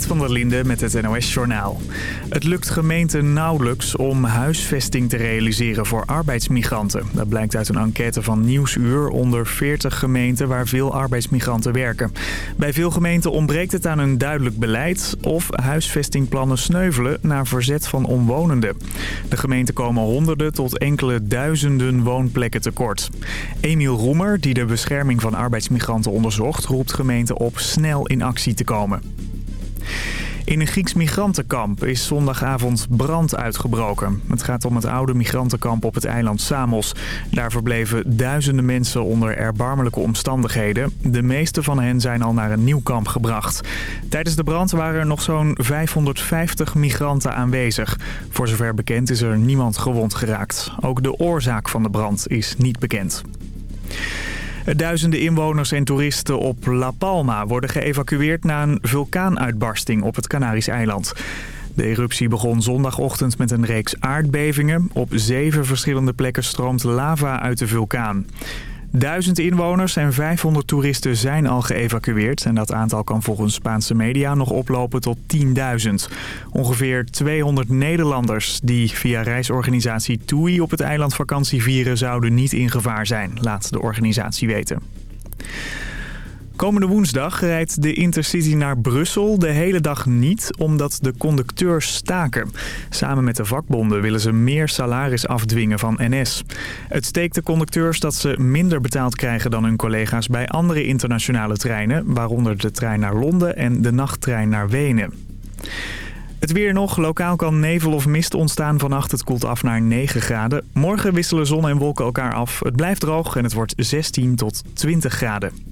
Van der Linde met het NOS-journaal. Het lukt gemeenten nauwelijks om huisvesting te realiseren voor arbeidsmigranten. Dat blijkt uit een enquête van Nieuwsuur onder 40 gemeenten waar veel arbeidsmigranten werken. Bij veel gemeenten ontbreekt het aan een duidelijk beleid of huisvestingplannen sneuvelen naar verzet van omwonenden. De gemeenten komen honderden tot enkele duizenden woonplekken tekort. Emiel Roemer, die de bescherming van arbeidsmigranten onderzocht, roept gemeenten op snel in actie te komen. In een Grieks migrantenkamp is zondagavond brand uitgebroken. Het gaat om het oude migrantenkamp op het eiland Samos. Daar verbleven duizenden mensen onder erbarmelijke omstandigheden. De meeste van hen zijn al naar een nieuw kamp gebracht. Tijdens de brand waren er nog zo'n 550 migranten aanwezig. Voor zover bekend is er niemand gewond geraakt. Ook de oorzaak van de brand is niet bekend. Duizenden inwoners en toeristen op La Palma worden geëvacueerd na een vulkaanuitbarsting op het Canarische eiland. De eruptie begon zondagochtend met een reeks aardbevingen. Op zeven verschillende plekken stroomt lava uit de vulkaan. Duizend inwoners en 500 toeristen zijn al geëvacueerd. En dat aantal kan volgens Spaanse media nog oplopen tot 10.000. Ongeveer 200 Nederlanders die via reisorganisatie TUI op het eiland vakantie vieren... zouden niet in gevaar zijn, laat de organisatie weten. Komende woensdag rijdt de Intercity naar Brussel de hele dag niet omdat de conducteurs staken. Samen met de vakbonden willen ze meer salaris afdwingen van NS. Het steekt de conducteurs dat ze minder betaald krijgen dan hun collega's bij andere internationale treinen, waaronder de trein naar Londen en de nachttrein naar Wenen. Het weer nog. Lokaal kan nevel of mist ontstaan vannacht. Het koelt af naar 9 graden. Morgen wisselen zon en wolken elkaar af. Het blijft droog en het wordt 16 tot 20 graden.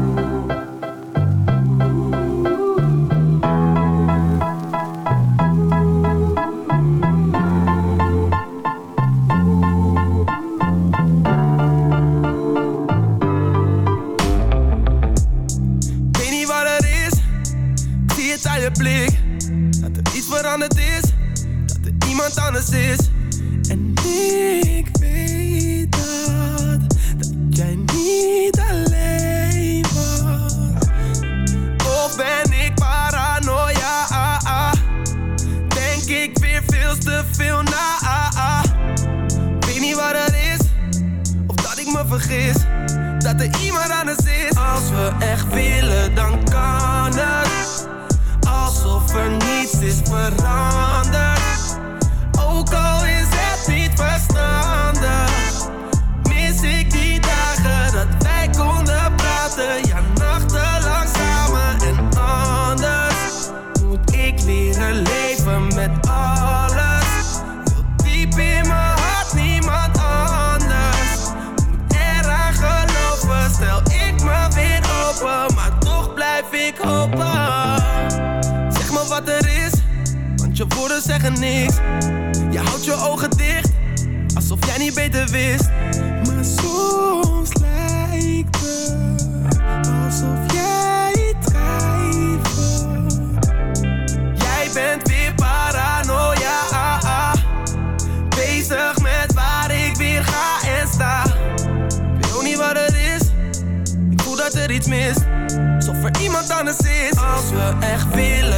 we echt willen.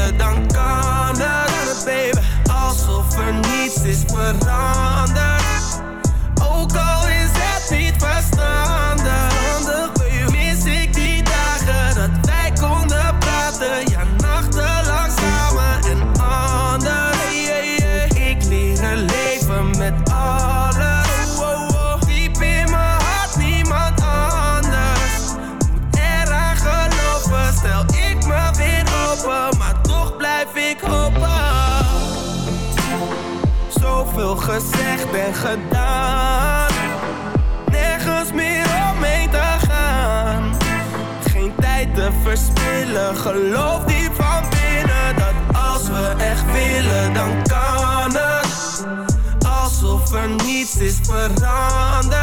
Geloof die van binnen dat als we echt willen, dan kan het. Alsof er niets is veranderd.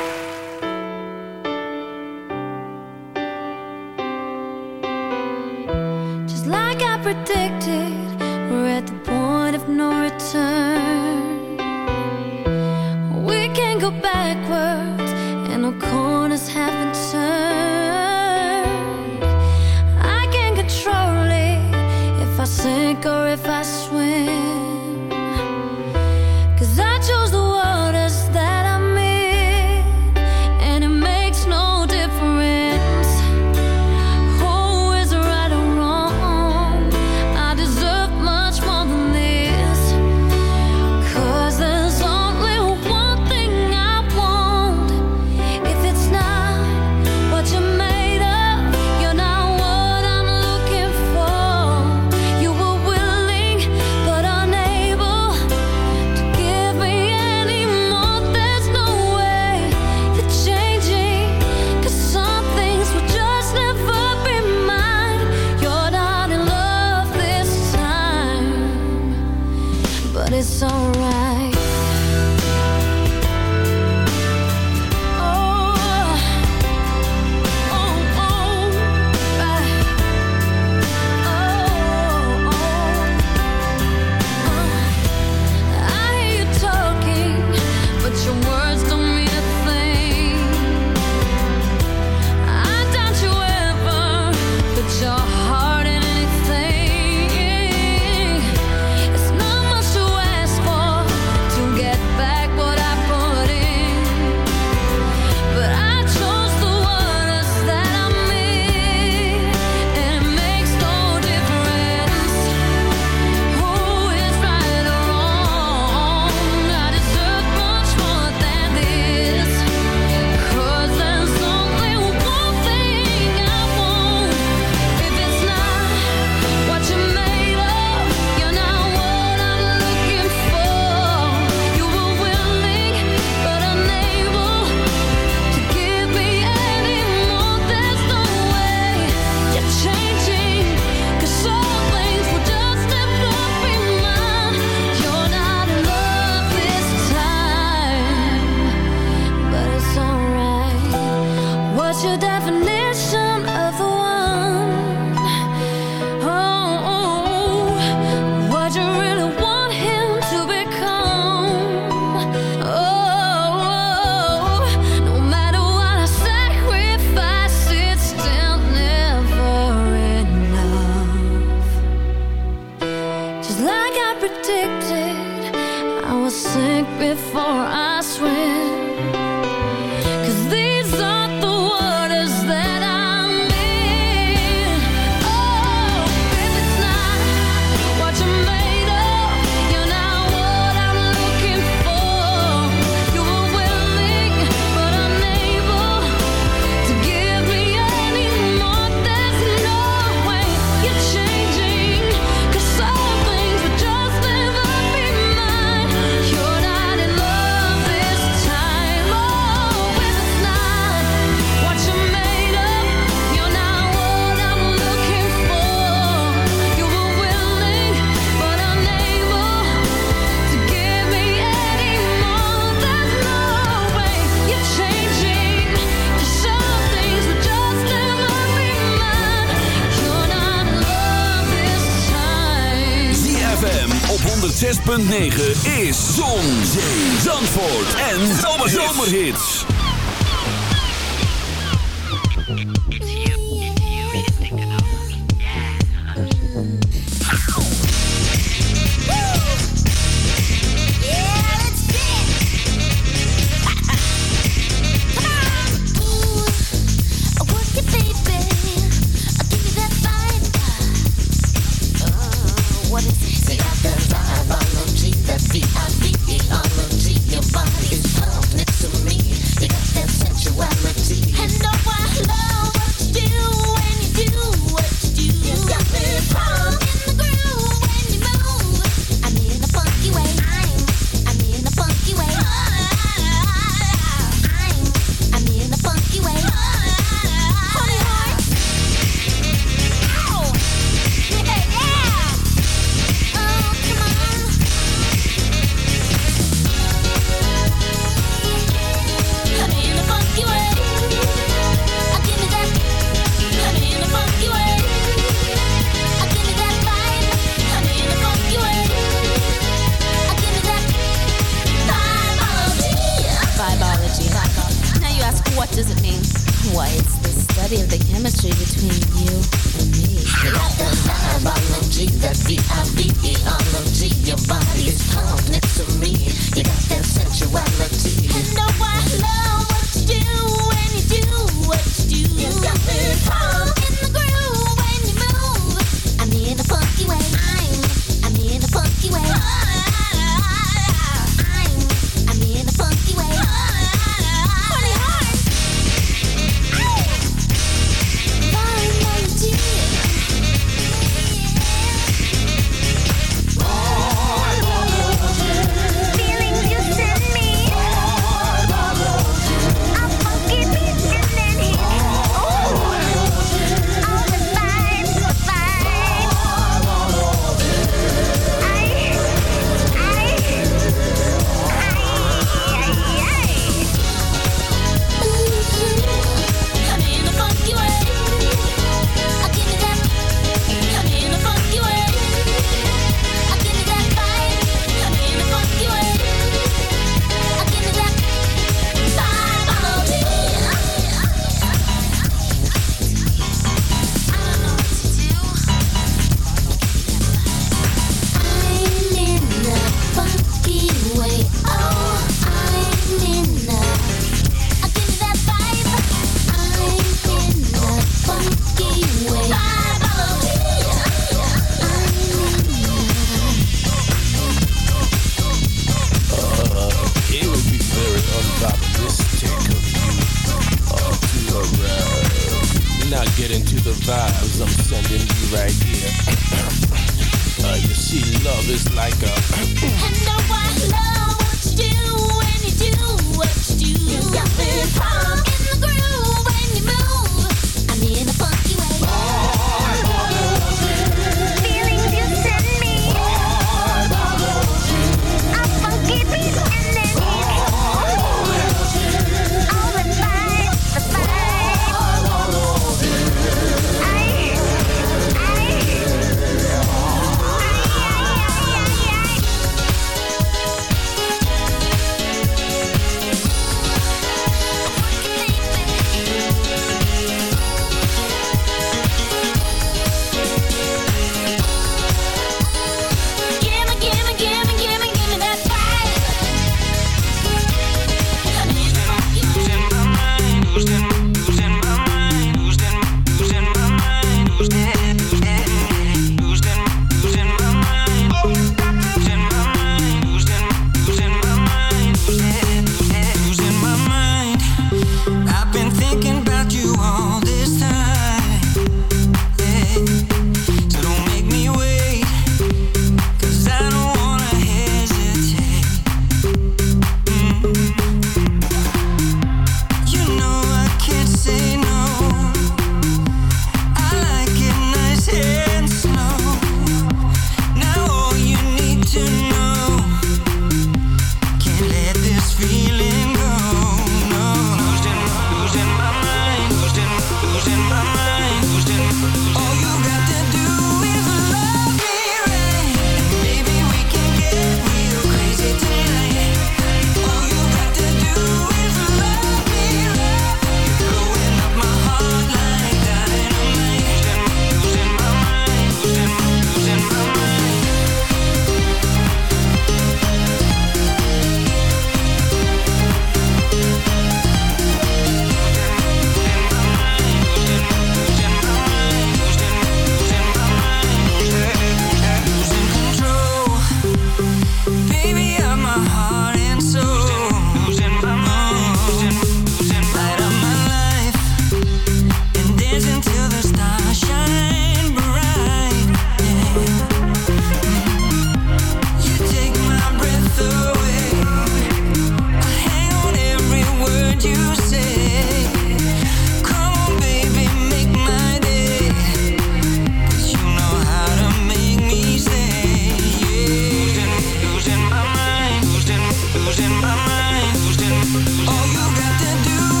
losing my mind, losing. All you got to do.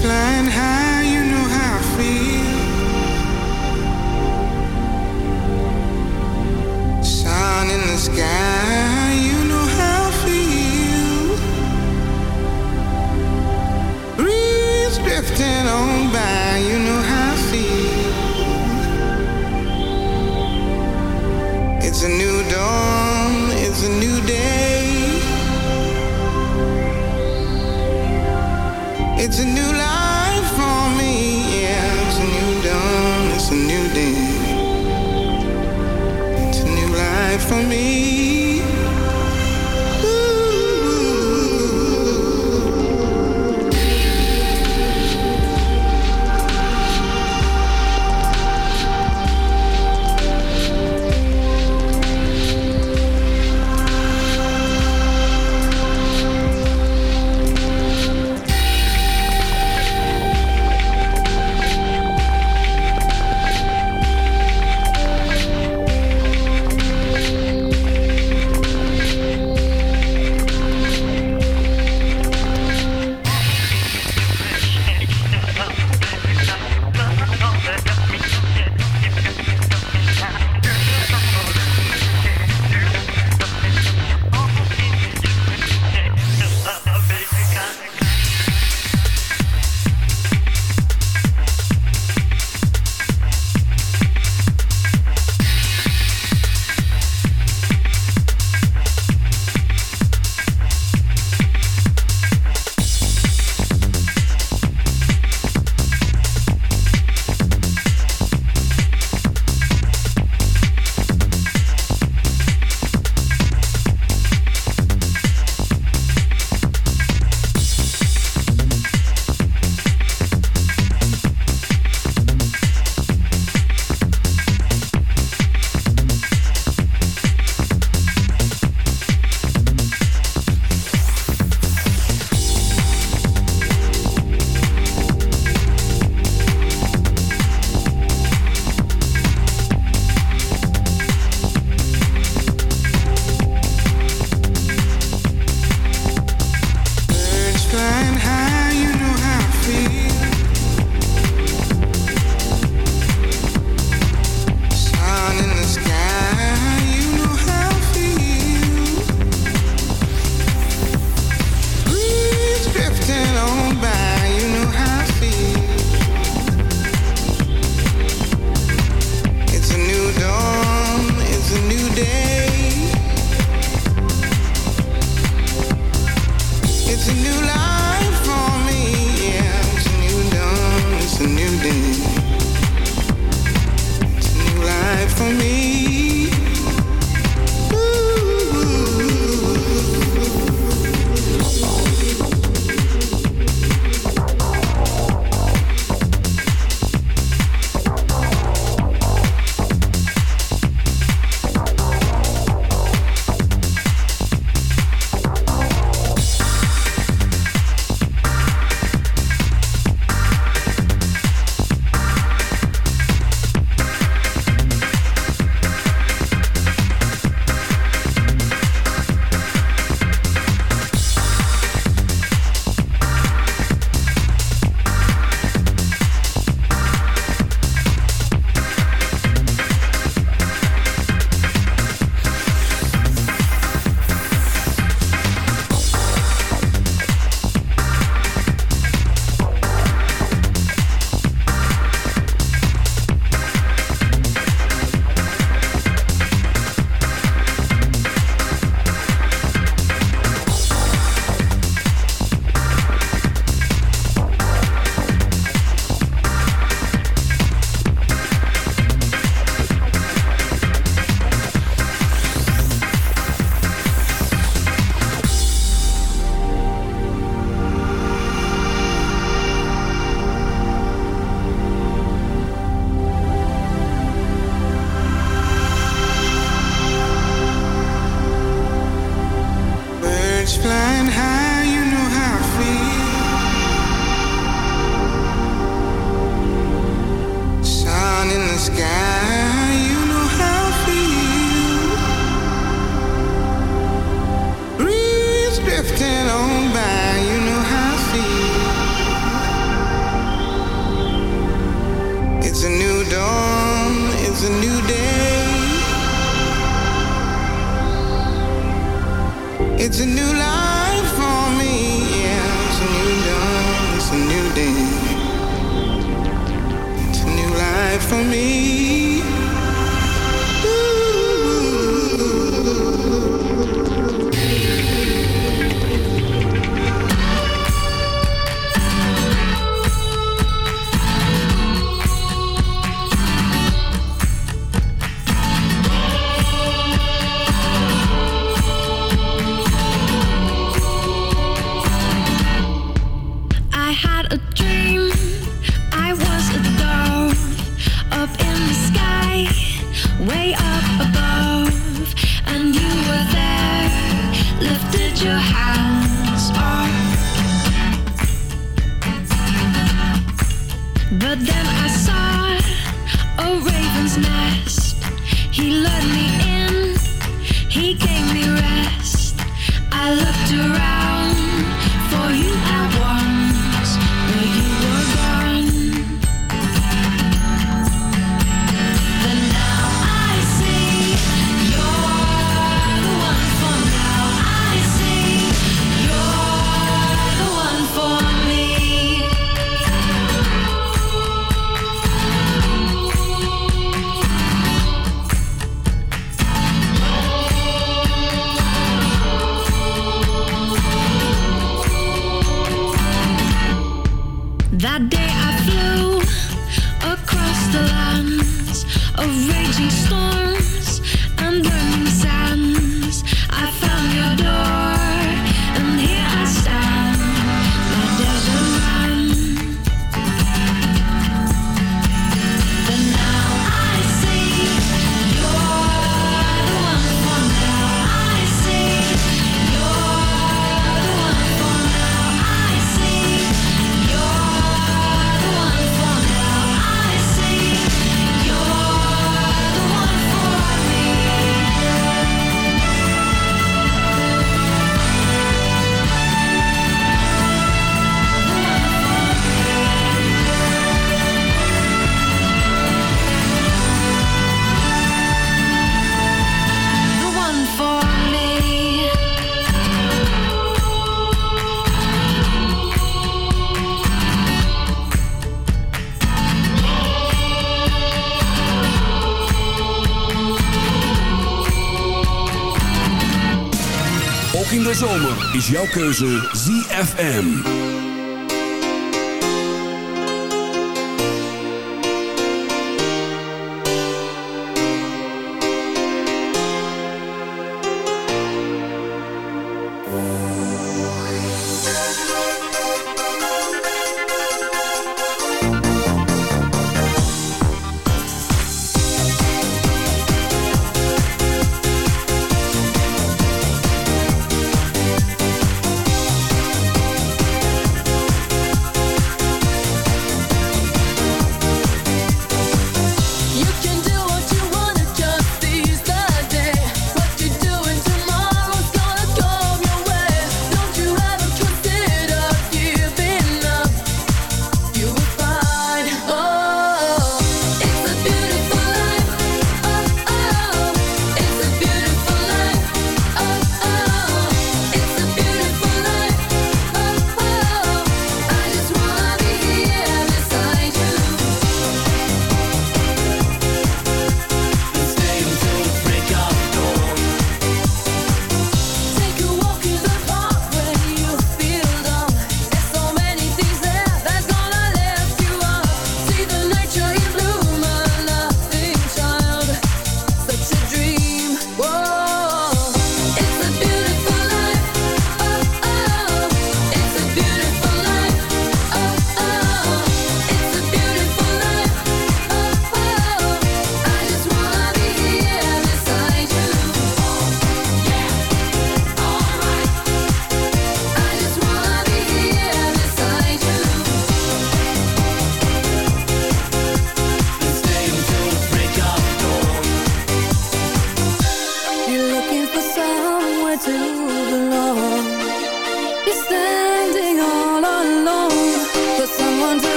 flying high. Is jouw keuze ZFM.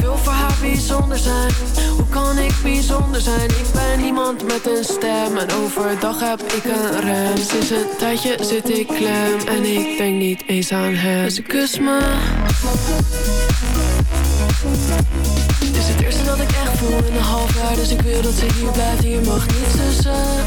wil voor haar bijzonder zijn. Hoe kan ik bijzonder zijn? Ik ben iemand met een stem En overdag heb ik een rem. Sinds een tijdje zit ik klem En ik denk niet eens aan hem. Dus kust me. Het is het eerste dat ik echt voel in een half jaar. Dus ik wil dat ze hier blijft Hier mag niets tussen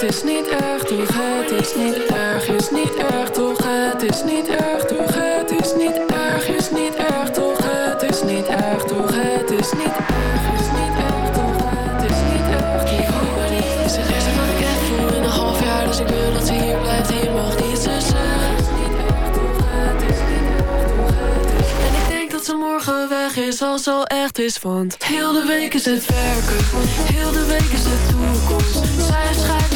het is niet erg toch Het is niet erg, is niet erg toch, het is niet erg toch Het is niet erg, is niet erg toch, het is niet erg toch Het is niet erg, is niet erg toch, het is niet erg toch Ik hoop maar niet, is het eerste wat ik echt voel in een half jaar Dus ik wil dat ze hier blijft, hier mag niets tussen En ik denk dat ze morgen weg is als ze al echt is Want heel de week is het werken Heel de week is het toekomst Zij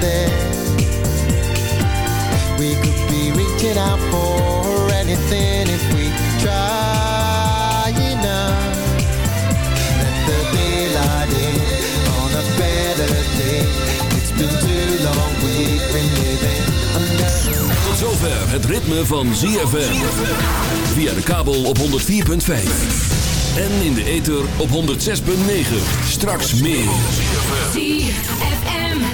There. We could be reaching out for anything if we try enough. Let the daylight in on a better day. It's been too long, we've been living under. Tot zover het ritme van ZFM. Via de kabel op 104.5. En in de ether op 106.9. Straks meer. ZFM.